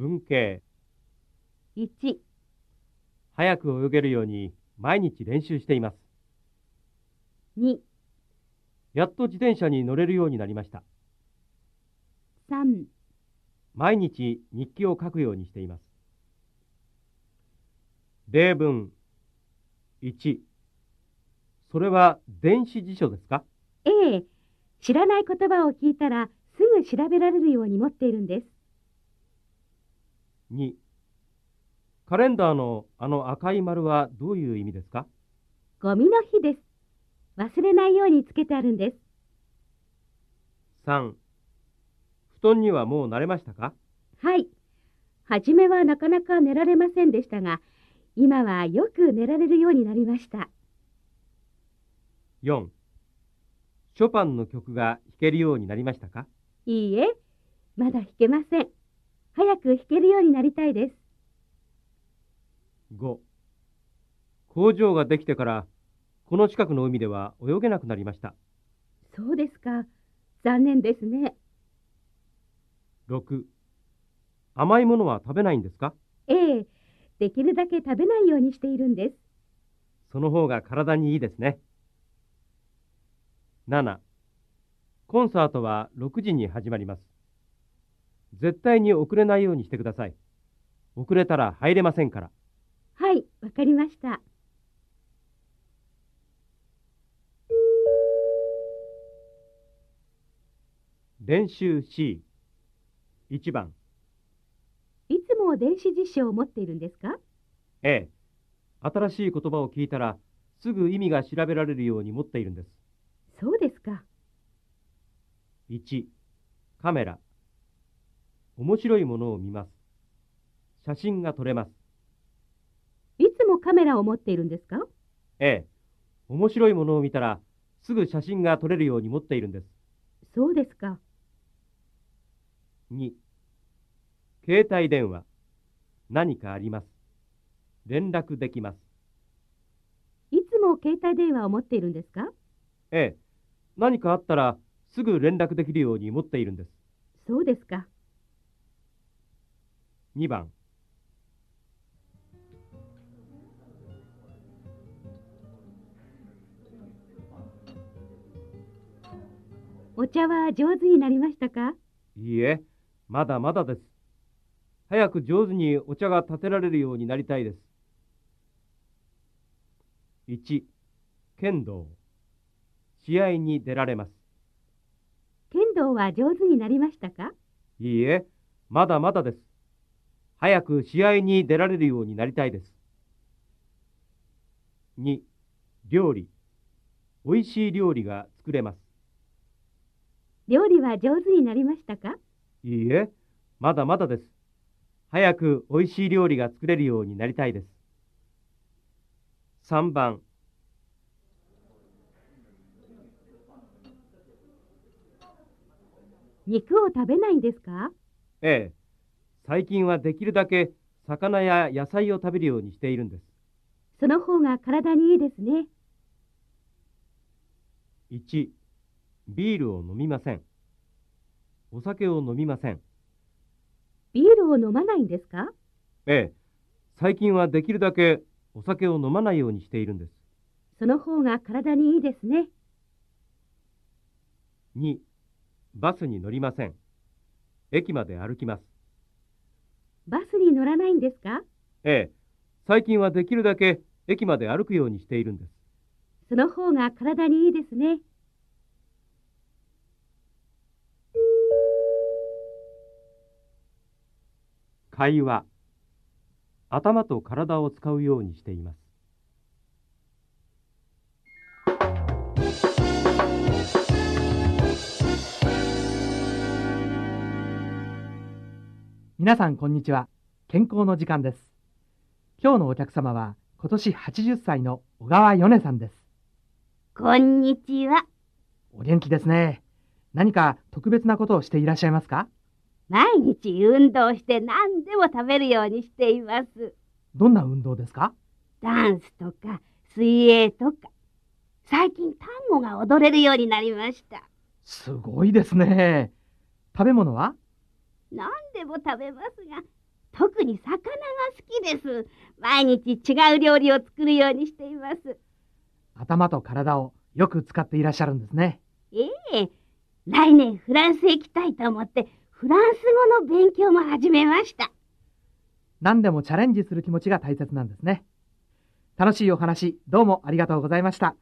文系。1、早く泳げるように毎日練習しています。2、やっと自転車に乗れるようになりました。3、毎日日記を書くようにしています。例文1。それは電子辞書ですか？A、知らない言葉を聞いたらすぐ調べられるように持っているんです。?2。カレンダーのあの赤い丸はどういう意味ですか？ゴミの日です。忘れないようにつけてあるんです。?3。布団にはもう慣れましたか？はい。はじめはなかなか寝られませんでしたが、今はよく寝られるようになりました。?4。ショパンの曲が弾けるようになりましたか？いいえ、まだ弾けません。早く弾けるようになりたいです。5工場ができてからこの近くの海では泳げなくなりましたそうですか。残念ですね。6甘いものは食べないんですか？ええ、できるだけ食べないようにしているんです。その方が体にいいですね7コンサートは6時に始まります絶対に遅れないようにしてください。遅れたら入れませんから。はい、わかりました。練習 C1 番。いつも電子辞書を持っているんですか？A 新しい言葉を聞いたらすぐ意味が調べられるように持っているんです。そうですか。1カメラ面白いものを見ます。写真が撮れます。いつもカメラを持っているんですか？A 面白いものを見たらすぐ写真が撮れるように持っているんです。そうですか。2携帯電話。何かあります。連絡できます。いつも携帯電話を持っているんですか？A 何かあったらすぐ連絡できるように持っているんです。そうですか。2番。お茶は上手になりましたか？いいえまだまだです。早く上手にお茶が立てられるようになりたいです。1剣道。試合に出られます。剣道は上手になりましたか？いいえまだまだです早く試合に出られるようになりたいです。2料理。おいしい料理が作れます。料理は上手になりましたか？いいえまだまだです。早くおいしい料理が作れるようになりたいです。3番。肉を食べないんですか？A 最近はできるだけ魚や野菜を食べるようにしているんです。その方が体にいいですね。1ビールを飲みません。お酒を飲みません。ビールを飲まないんですか？A 最近はできるだけお酒を飲まないようにしているんです。その方が体にいいですね。2バスに乗りません。駅まで歩きますバスに乗らないんですか？A 最近はできるだけ駅まで歩くようにしているんです。その方が体にいいですね。会話。頭と体を使うようにしています皆さんこんにちは健康の時間です今日のお客様は今年80歳の小川米さんですこんにちは。お元気ですね何か特別なことをしていらっしゃいますか？毎日運動して何でも食べるようにしています。どんな運動ですか？ダンスとか水泳とか。最近単語が踊れるようになりました。すごいですね食べ物は？何でも食べますが、特に魚が好きです。毎日違う料理を作るようにしています。頭と体をよく使っていらっしゃるんですね。ええ。来年フランスへ行きたいと思って、フランス語の勉強も始めました。何でもチャレンジする気持ちが大切なんですね。楽しいお話、どうもありがとうございました。